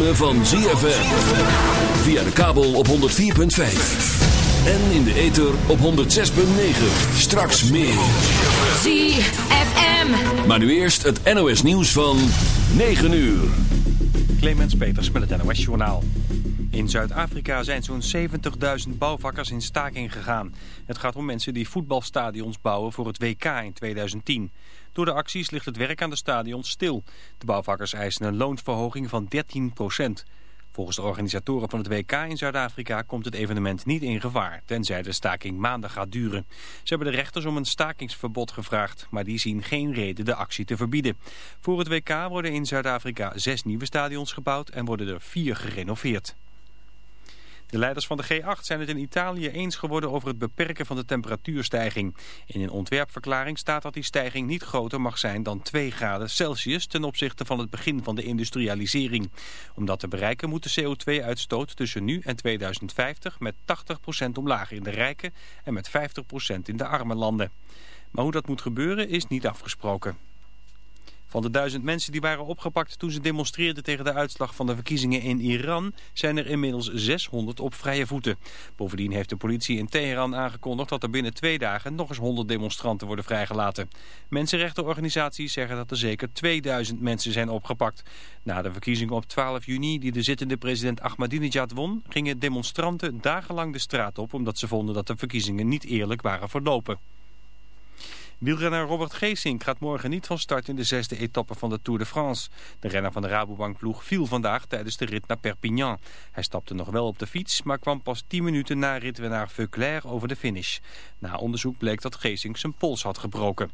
ritme van ZFM. Via de kabel op 104.5. En in de ether op 106.9. Straks meer. ZFM. Maar nu eerst het NOS nieuws van 9 uur. Clemens Peters met het NOS Journaal. In Zuid-Afrika zijn zo'n 70.000 bouwvakkers in staking gegaan. Het gaat om mensen die voetbalstadions bouwen voor het WK in 2010. Door de acties ligt het werk aan de stadions stil. De bouwvakkers eisen een loonsverhoging van 13 procent. Volgens de organisatoren van het WK in Zuid-Afrika komt het evenement niet in gevaar, tenzij de staking maanden gaat duren. Ze hebben de rechters om een stakingsverbod gevraagd, maar die zien geen reden de actie te verbieden. Voor het WK worden in Zuid-Afrika zes nieuwe stadions gebouwd en worden er vier gerenoveerd. De leiders van de G8 zijn het in Italië eens geworden over het beperken van de temperatuurstijging. In een ontwerpverklaring staat dat die stijging niet groter mag zijn dan 2 graden Celsius ten opzichte van het begin van de industrialisering. Om dat te bereiken moet de CO2-uitstoot tussen nu en 2050 met 80% omlaag in de rijke en met 50% in de arme landen. Maar hoe dat moet gebeuren is niet afgesproken. Van de duizend mensen die waren opgepakt toen ze demonstreerden tegen de uitslag van de verkiezingen in Iran, zijn er inmiddels 600 op vrije voeten. Bovendien heeft de politie in Teheran aangekondigd dat er binnen twee dagen nog eens 100 demonstranten worden vrijgelaten. Mensenrechtenorganisaties zeggen dat er zeker 2000 mensen zijn opgepakt. Na de verkiezingen op 12 juni die de zittende president Ahmadinejad won, gingen demonstranten dagenlang de straat op omdat ze vonden dat de verkiezingen niet eerlijk waren verlopen. Wielrenner Robert Geesink gaat morgen niet van start in de zesde etappe van de Tour de France. De renner van de Rabobankploeg viel vandaag tijdens de rit naar Perpignan. Hij stapte nog wel op de fiets, maar kwam pas 10 minuten na ritwinnaar Veuclair over de finish. Na onderzoek bleek dat Geesink zijn pols had gebroken.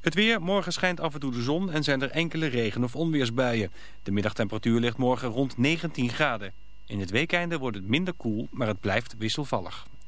Het weer, morgen schijnt af en toe de zon en zijn er enkele regen- of onweersbuien. De middagtemperatuur ligt morgen rond 19 graden. In het weekende wordt het minder koel, maar het blijft wisselvallig.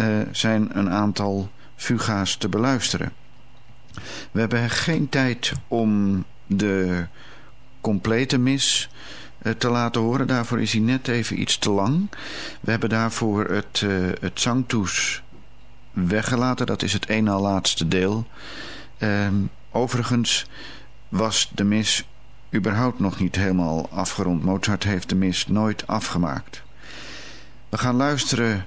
uh, zijn een aantal fuga's te beluisteren. We hebben geen tijd om de complete mis uh, te laten horen. Daarvoor is hij net even iets te lang. We hebben daarvoor het, uh, het zangtoes weggelaten. Dat is het één na laatste deel. Um, overigens was de mis überhaupt nog niet helemaal afgerond. Mozart heeft de mis nooit afgemaakt. We gaan luisteren